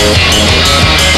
Música